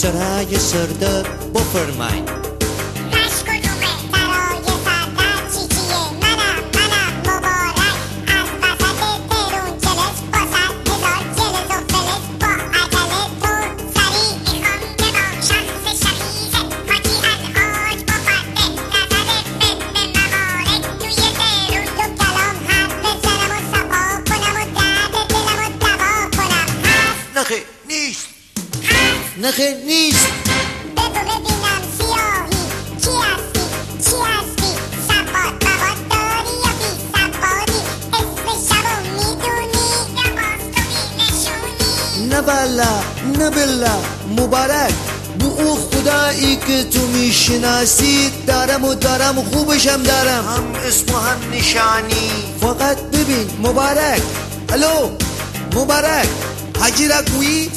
سرای سردار بفرمایید رش کدومه برای سردر چی چیه منم منم مبارک. از وسط ترون جلس با صد هزار جلس و فلس با عجله تو سریع. می‌خوام که با شخص شخیص حاجی الحاج مفرده نظر فتن موارد توی ترون دو کلام حرف بزنم و صفا کنم و درد دلم و دوا کنم. هست نخه نیست. بگو ببینم سیاهی چی هستی چی هستی سواد مواد داری یا بی سوادی اسم شبو می‌دونی یا باز تو نشونی نه بلا نه بلا. مبارک. بو او خدایی که تو می‌شناسی. دارم و دارم خوبشم دارم. هم اسم و هم نشانی. فقط ببین مبارک. الو مبارک. حجی را گویی؟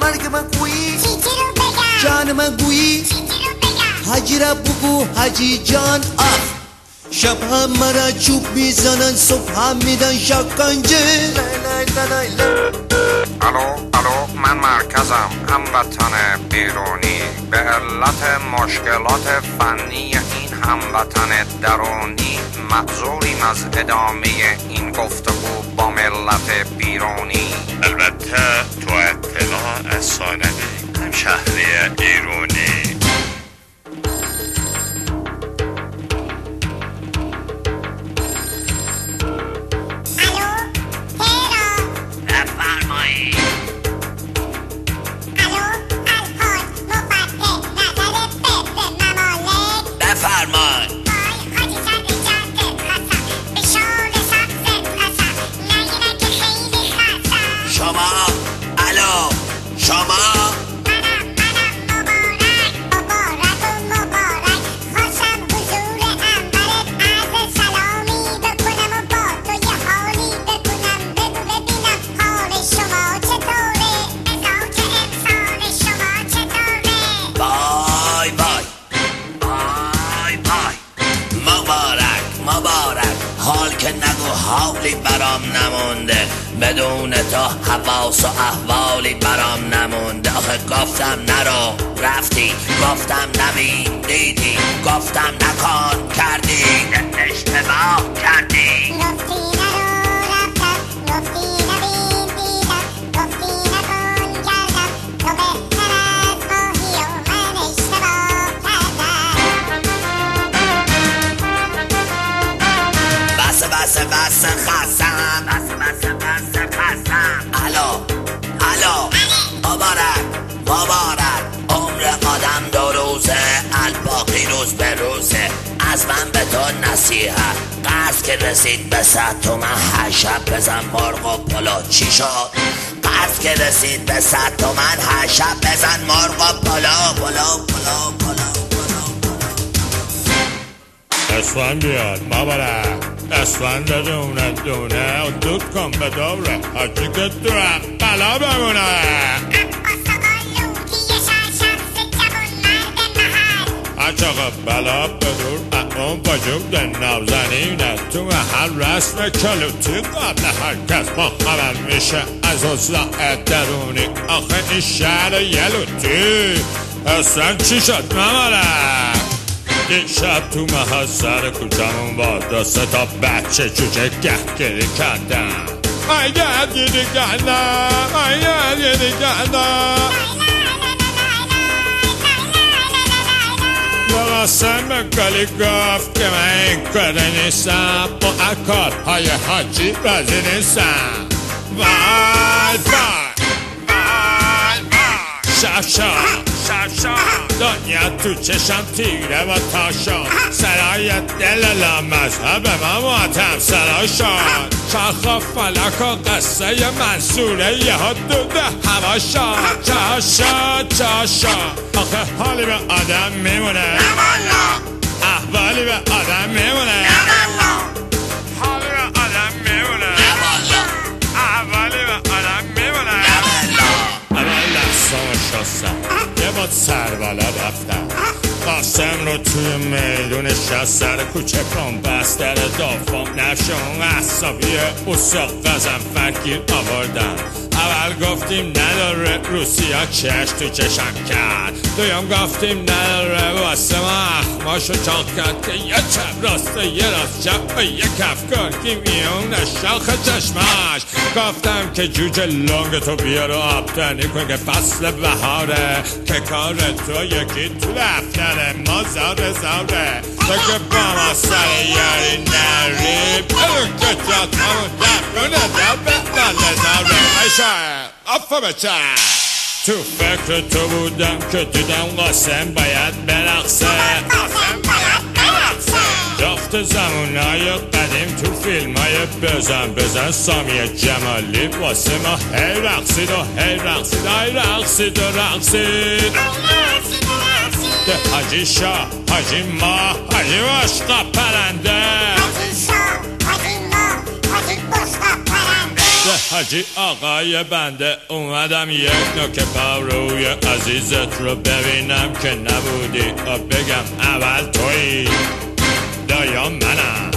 مرگ من گویی. چی چی رو بگم. جان من گویی. چی چی رو بگم. حجی را بگو حجی جان. آخ شب هم مرا چوب می‌زنن صبح هم میدن شکنجه. الو الو من مرکزم هموطن بیرونی. به علت مشکلات فنی این هموطن درونی. معذوریم از ادامه این گفتگو. با ملت بیرونی. البته تو اطلاع از سالمی هم شهری ایرونی. Summer. حالی برام نمونده بدون تو حواس و احوالی برام نمونده. آخه گفتم نرو. رفتی گفتم نبین دیدی گفتم نکن کردی. اشتباه کردی. خستم بس بس بس خستم الو الو مبارک مبارک عمر آدم دو روزه الباقی روز به روزه از من به تو نصیحت قرض که رسید به صد تومن هر شب بزن مرغ و پلو چی شد قرض که رسید به صد تومن هر شب بزن مرغ و پلو پلو پلو پلو پلو اسفند بیاد مبارک اسفند دونه دونه و دود کن به دوره حاجی که درم بلا بمونه اچاق بلا بدور اون وجود نازنینه تو هر رسم کلوتی قبل هر کس ما خبر میشه از اوضاع درونی آخه این شهر یلوتی اصلا چی شد ممالک این شب تو محل سر کوچمون با دو تا بچه جوجه گهگیری کردن. اگر دیدی کردن اگر دیدی کردن قاسم گلی گفت که من این کاره نیستم. با اکار های حاجی راضی نیستم. وای. دنیا تو چشم تیره و تاشا سرای دل مذهب من ماتم سرا شد شاخ و فلک و قصه منصوره یه ها دوده هوا شد چا شد چا شد آخه حالی به آدم میمونه. احوالی به آدم میمونه. حالی به آدم به آدم میمونه. رفتم قاسم رو توی میدون شست سر کوچه کن بستر دافام نشه اون احسابی اوسا قزم فرگیر آوردم اول گفتیم نداره روسیا چش تو چشم کرد. دویم گفتیم نداره واسه ما اخماشو چاق کرد که یه چپ راست یه راست چپ و یه کف کردیم. میون شاخ چشمش گفتم که جوجه لنگ تو بیار و کن که فصل بهاره که کار تو یکی تو دفتر ما زاره زاره تو که با ما سر یاری نری. بلون که جات همون در به تو فکر تو بودم که دیدم قاسم باید برقصه قاسم باید برقصه جفت زمونای قدیم تو فیلم های بزن بزن سامی جمالی واسه ما هی رقصید و هی رقصید هی رقصید و رقصید ده حاجی شاه حاجی ما حاجی مشقا پرنده حاجی آقای بنده اومدم یک نوک روی عزیزت رو ببینم که نبودی. و بگم اول توی. دایا منم.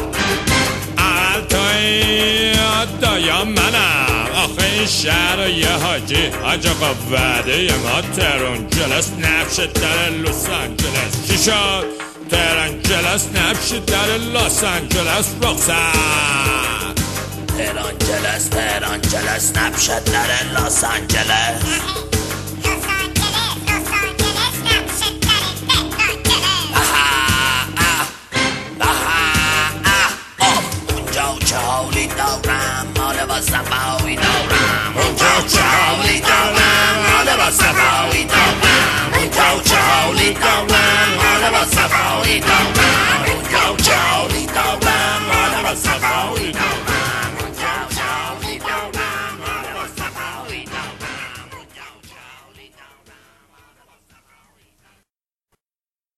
اول توی. دایا منم. آخه این شهر یه حاجی حاج آقا وعده ما ترون جلس نفش در لوس آنجلس. چی شد؟ ترون جلس نفش در لس آنجلس. رخصت. تهران جلس تهران جلس. نبشد در لاس آنجلس.